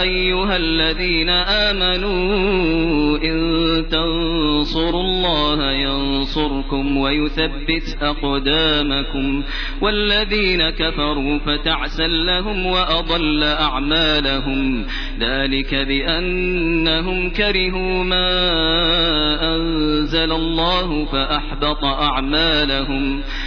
أيها الذين آمنوا إن تنصروا الله ينصركم ويثبت أقدامكم والذين كفروا فتعسا لهم وأضل أعمالهم ذلك بأنهم كرهوا ما أنزل الله فأحبط أعمالهم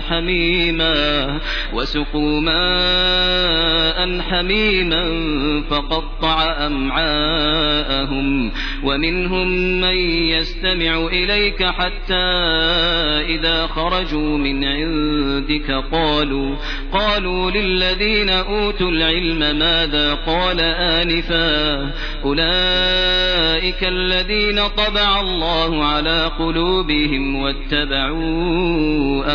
حميما وسقوا ماء حميما فقطع أمعاءهم. ومنهم من يستمع إليك حتى إذا خرجوا من عندك قالوا قالوا للذين أوتوا العلم ماذا؟ قال آنفا أولئك الذين طبع الله على قلوبهم واتبعوا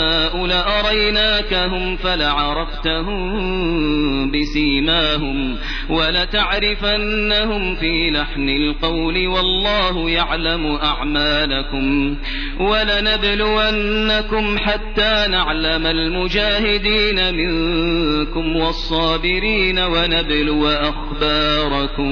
لأريناكهم فلعرفتهم بسيماهم ولتعرفنهم في لحن القول والله يعلم أعمالكم ولنبلونكم حتى نعلم المجاهدين منكم والصابرين ونبلو أخباركم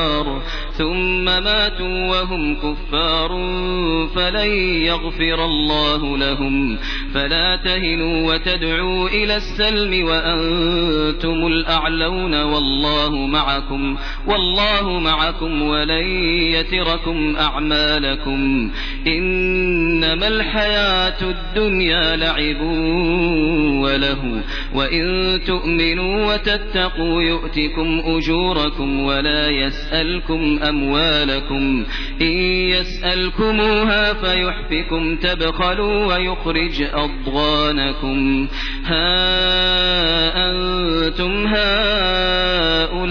النار ثم ماتوا وهم كفار فلن يغفر الله لهم. فلا تهنوا وتدعوا إلى السلم وأنتم الأعلون والله معكم والله معكم ولن يتركم أعمالكم. إنما الحياة الدنيا لعب وله وإن تؤمنوا وتتقوا يؤتكم أجوركم ولا يسألكم أموالكم. إن يسألكموها فيحفكم. تبخلوا ويخرج أضغانكم. ها أنتم هؤلاء